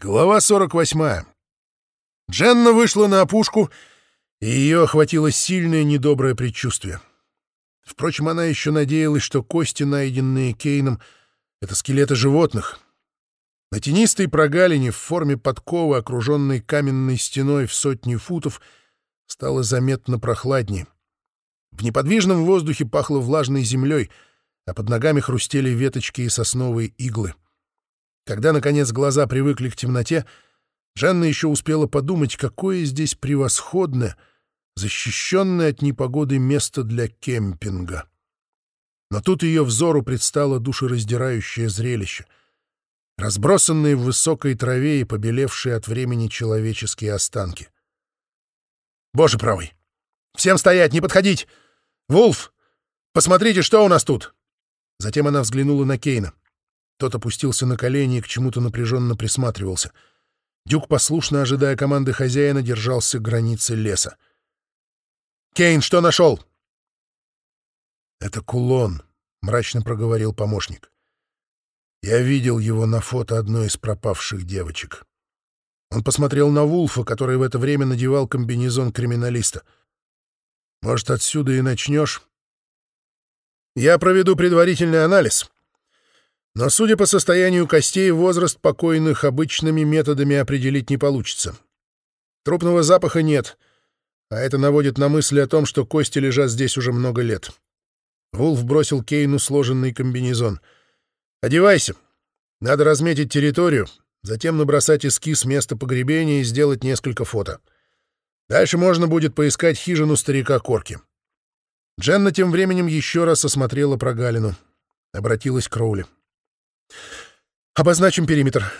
Глава 48. Дженна вышла на опушку, и ее охватило сильное недоброе предчувствие. Впрочем, она еще надеялась, что кости, найденные Кейном, — это скелеты животных. На тенистой прогалине в форме подковы, окруженной каменной стеной в сотни футов, стало заметно прохладнее. В неподвижном воздухе пахло влажной землей, а под ногами хрустели веточки и сосновые иглы — когда, наконец, глаза привыкли к темноте, Жанна еще успела подумать, какое здесь превосходное, защищенное от непогоды место для кемпинга. Но тут ее взору предстало душераздирающее зрелище. Разбросанные в высокой траве и побелевшие от времени человеческие останки. «Боже правый! Всем стоять, не подходить! Вулф, посмотрите, что у нас тут!» Затем она взглянула на Кейна. Тот опустился на колени и к чему-то напряженно присматривался. Дюк, послушно ожидая команды хозяина, держался границы леса. «Кейн, что нашел?» «Это кулон», — мрачно проговорил помощник. «Я видел его на фото одной из пропавших девочек». Он посмотрел на Вулфа, который в это время надевал комбинезон криминалиста. «Может, отсюда и начнешь?» «Я проведу предварительный анализ», но, судя по состоянию костей, возраст покойных обычными методами определить не получится. Трупного запаха нет, а это наводит на мысли о том, что кости лежат здесь уже много лет. Вулф бросил Кейну сложенный комбинезон. «Одевайся. Надо разметить территорию, затем набросать эскиз места погребения и сделать несколько фото. Дальше можно будет поискать хижину старика Корки». Дженна тем временем еще раз осмотрела прогалину. Обратилась к Роули. — «Обозначим периметр».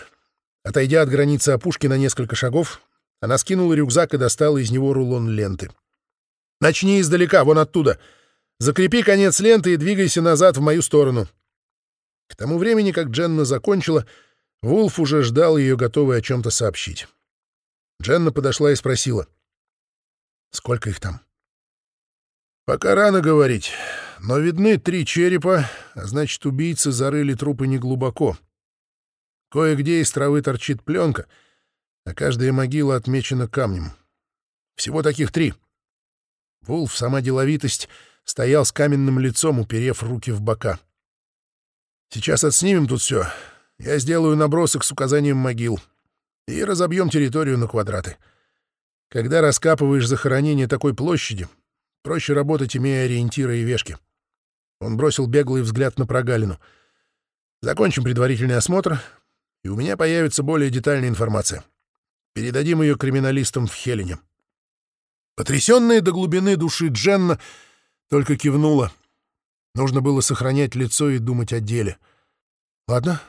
Отойдя от границы опушки на несколько шагов, она скинула рюкзак и достала из него рулон ленты. «Начни издалека, вон оттуда. Закрепи конец ленты и двигайся назад в мою сторону». К тому времени, как Дженна закончила, Вулф уже ждал ее, готовый о чем-то сообщить. Дженна подошла и спросила. «Сколько их там?» «Пока рано говорить, но видны три черепа, а значит, убийцы зарыли трупы неглубоко. Кое-где из травы торчит пленка, а каждая могила отмечена камнем. Всего таких три. Вулф, сама деловитость, стоял с каменным лицом, уперев руки в бока. «Сейчас отснимем тут все. Я сделаю набросок с указанием могил. И разобьем территорию на квадраты. Когда раскапываешь захоронение такой площади, Проще работать, имея ориентиры и вешки. Он бросил беглый взгляд на прогалину. Закончим предварительный осмотр, и у меня появится более детальная информация. Передадим ее криминалистам в Хелене. Потрясенная до глубины души Дженна только кивнула. Нужно было сохранять лицо и думать о деле. Ладно,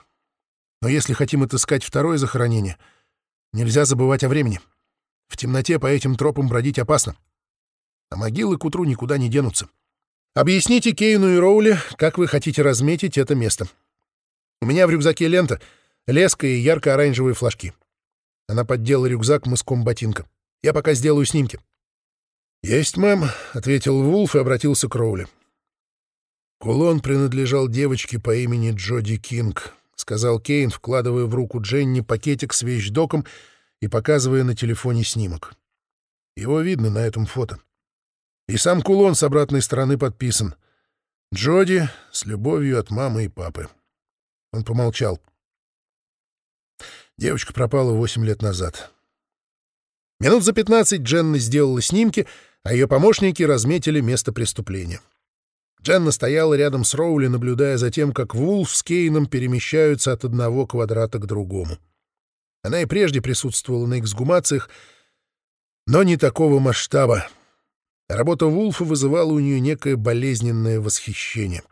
но если хотим отыскать второе захоронение, нельзя забывать о времени. В темноте по этим тропам бродить опасно а могилы к утру никуда не денутся. Объясните Кейну и Роули, как вы хотите разметить это место. У меня в рюкзаке лента, леска и ярко-оранжевые флажки. Она поддела рюкзак мыском ботинка. Я пока сделаю снимки. «Есть, мэм», — ответил Вулф и обратился к Роули. «Кулон принадлежал девочке по имени Джоди Кинг», — сказал Кейн, вкладывая в руку Дженни пакетик с вещдоком и показывая на телефоне снимок. Его видно на этом фото. И сам кулон с обратной стороны подписан. Джоди с любовью от мамы и папы. Он помолчал. Девочка пропала восемь лет назад. Минут за пятнадцать Дженна сделала снимки, а ее помощники разметили место преступления. Дженна стояла рядом с Роули, наблюдая за тем, как Вулф с Кейном перемещаются от одного квадрата к другому. Она и прежде присутствовала на эксгумациях, но не такого масштаба. Работа Вулфа вызывала у нее некое болезненное восхищение.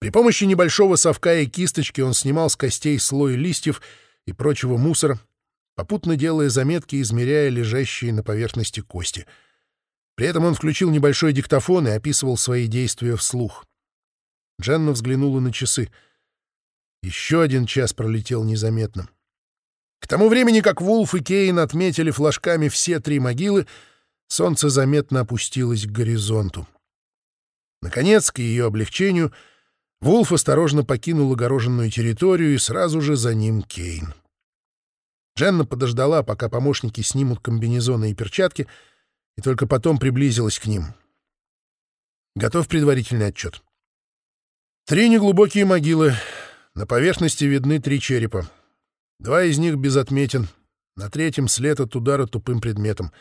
При помощи небольшого совка и кисточки он снимал с костей слой листьев и прочего мусора, попутно делая заметки, измеряя лежащие на поверхности кости. При этом он включил небольшой диктофон и описывал свои действия вслух. Дженна взглянула на часы. Еще один час пролетел незаметно. К тому времени, как Вулф и Кейн отметили флажками все три могилы, солнце заметно опустилось к горизонту. Наконец, к ее облегчению, Вулф осторожно покинул огороженную территорию и сразу же за ним Кейн. Дженна подождала, пока помощники снимут комбинезоны и перчатки, и только потом приблизилась к ним. Готов предварительный отчет. Три неглубокие могилы. На поверхности видны три черепа. Два из них без отметин. На третьем след от удара тупым предметом.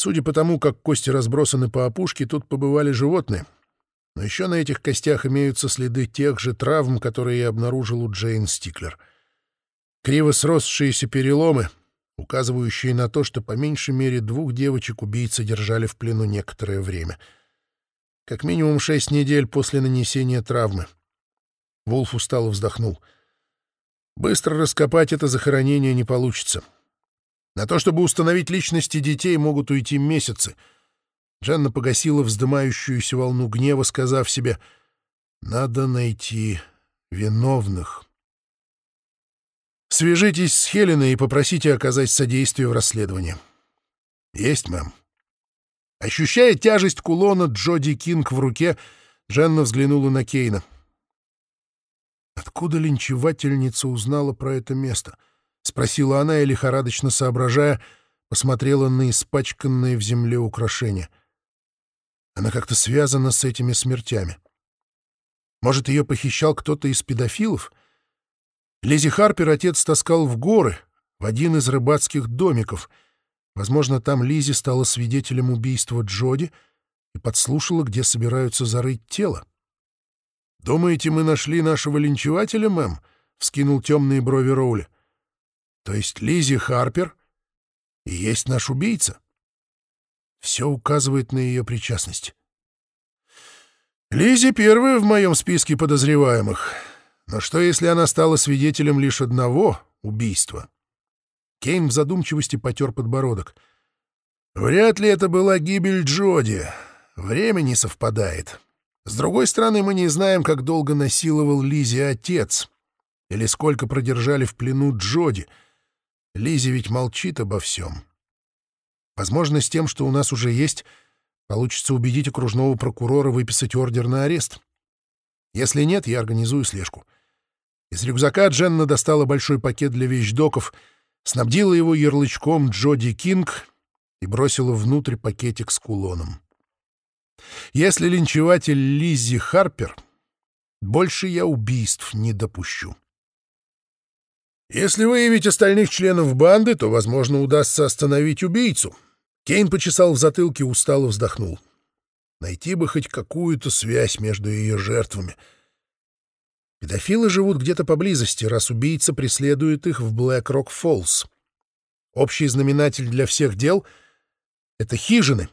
Судя по тому, как кости разбросаны по опушке, тут побывали животные. Но еще на этих костях имеются следы тех же травм, которые я обнаружил у Джейн Стиклер. Криво сросшиеся переломы, указывающие на то, что по меньшей мере двух девочек убийцы держали в плену некоторое время. Как минимум шесть недель после нанесения травмы. Вулф устало вздохнул. Быстро раскопать это захоронение не получится. На то, чтобы установить личности детей, могут уйти месяцы. Джанна погасила вздымающуюся волну гнева, сказав себе «Надо найти виновных». Свяжитесь с Хеленой и попросите оказать содействие в расследовании. Есть, мэм. Ощущая тяжесть кулона Джоди Кинг в руке, Дженна взглянула на Кейна. Откуда линчевательница узнала про это место? Спросила она и, лихорадочно соображая, посмотрела на испачканные в земле украшения. Она как-то связана с этими смертями. Может, ее похищал кто-то из педофилов — Лизи Харпер отец таскал в горы, в один из рыбацких домиков. Возможно, там Лизи стала свидетелем убийства Джоди и подслушала, где собираются зарыть тело. «Думаете, мы нашли нашего линчевателя, мэм?» — вскинул темные брови Роули. «То есть Лизи Харпер и есть наш убийца?» Все указывает на ее причастность. Лизи первая в моем списке подозреваемых. Но что, если она стала свидетелем лишь одного убийства? Кейн в задумчивости потер подбородок. Вряд ли это была гибель Джоди. Время не совпадает. С другой стороны, мы не знаем, как долго насиловал Лизи отец. Или сколько продержали в плену Джоди. Лизи ведь молчит обо всем. Возможно, с тем, что у нас уже есть, получится убедить окружного прокурора выписать ордер на арест. Если нет, я организую слежку. — из рюкзака Дженна достала большой пакет для вещдоков, снабдила его ярлычком «Джоди Кинг» и бросила внутрь пакетик с кулоном. Если линчеватель Лиззи Харпер, больше я убийств не допущу. Если выявить остальных членов банды, то, возможно, удастся остановить убийцу. Кейн почесал в затылке, устало вздохнул. Найти бы хоть какую-то связь между ее жертвами — Педофилы живут где-то поблизости, раз убийца преследует их в Блэк-Рок-Фоллс. Общий знаменатель для всех дел — это хижины,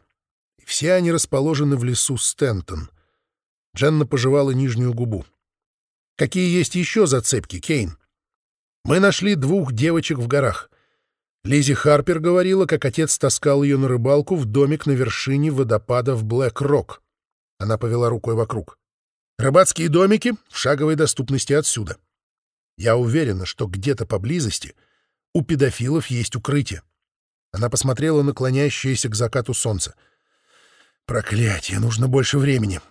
и все они расположены в лесу Стентон. Дженна пожевала нижнюю губу. «Какие есть еще зацепки, Кейн?» «Мы нашли двух девочек в горах. Лизи Харпер говорила, как отец таскал ее на рыбалку в домик на вершине водопада в Блэк-Рок». Она повела рукой вокруг. Рыбацкие домики в шаговой доступности отсюда. Я уверена, что где-то поблизости у педофилов есть укрытие. Она посмотрела на к закату солнце. Проклятие, нужно больше времени.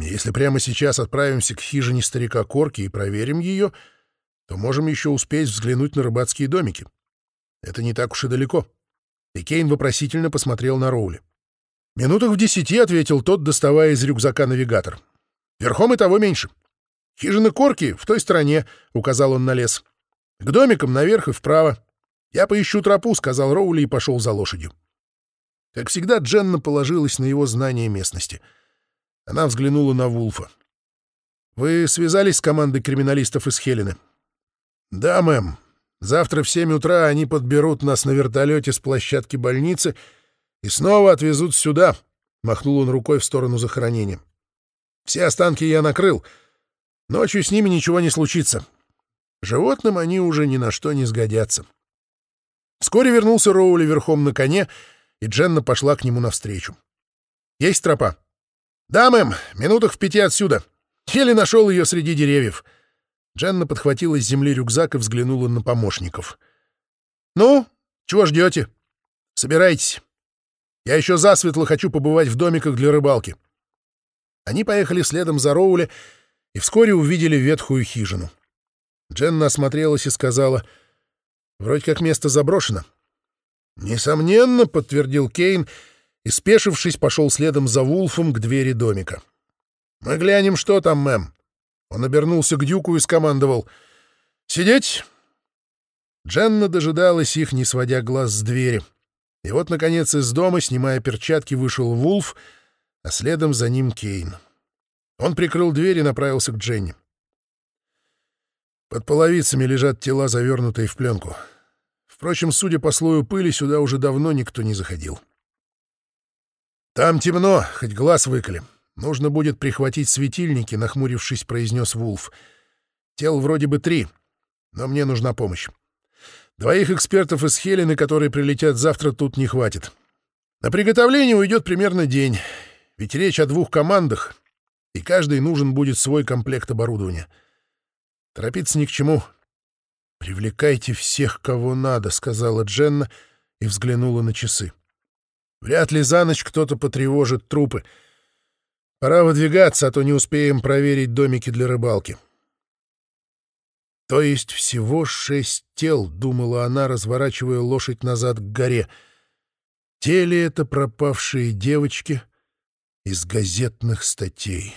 Если прямо сейчас отправимся к хижине старика Корки и проверим ее, то можем еще успеть взглянуть на рыбацкие домики. Это не так уж и далеко. И Кейн вопросительно посмотрел на Роули. «Минутах в десяти», — ответил тот, доставая из рюкзака навигатор. «Верхом и того меньше. Хижина Корки в той стороне», — указал он на лес. «К домикам наверх и вправо. Я поищу тропу», — сказал Роули и пошел за лошадью. Как всегда, Дженна положилась на его знание местности. Она взглянула на Вулфа. «Вы связались с командой криминалистов из Хелены?» «Да, мэм. Завтра в семь утра они подберут нас на вертолете с площадки больницы — и снова отвезут сюда, — махнул он рукой в сторону захоронения. Все останки я накрыл. Ночью с ними ничего не случится. Животным они уже ни на что не сгодятся. Вскоре вернулся Роули верхом на коне, и Дженна пошла к нему навстречу. «Есть тропа?» «Да, мэм, минутах в пяти отсюда. Еле нашел ее среди деревьев». Дженна подхватила с земли рюкзак и взглянула на помощников. «Ну, чего ждете? Собирайтесь». Я еще засветло хочу побывать в домиках для рыбалки. Они поехали следом за Роули и вскоре увидели ветхую хижину. Дженна осмотрелась и сказала, Вроде как место заброшено. «Несомненно», — подтвердил Кейн, и, спешившись, пошел следом за Вулфом к двери домика. «Мы глянем, что там, мэм». Он обернулся к Дюку и скомандовал. «Сидеть?» Дженна дожидалась их, не сводя глаз с двери. И вот, наконец, из дома, снимая перчатки, вышел Вулф, а следом за ним Кейн. Он прикрыл дверь и направился к Дженни. Под половицами лежат тела, завернутые в пленку. Впрочем, судя по слою пыли, сюда уже давно никто не заходил. «Там темно, хоть глаз выколи. Нужно будет прихватить светильники», — нахмурившись, произнес Вулф. «Тел вроде бы три, но мне нужна помощь. Двоих экспертов из Хелены, которые прилетят завтра, тут не хватит. На приготовление уйдет примерно день, ведь речь о двух командах, и каждый нужен будет свой комплект оборудования. Торопиться ни к чему». «Привлекайте всех, кого надо», — сказала Дженна и взглянула на часы. «Вряд ли за ночь кто-то потревожит трупы. Пора выдвигаться, а то не успеем проверить домики для рыбалки». «То есть всего шесть тел», — думала она, разворачивая лошадь назад к горе. «Те ли это пропавшие девочки из газетных статей?»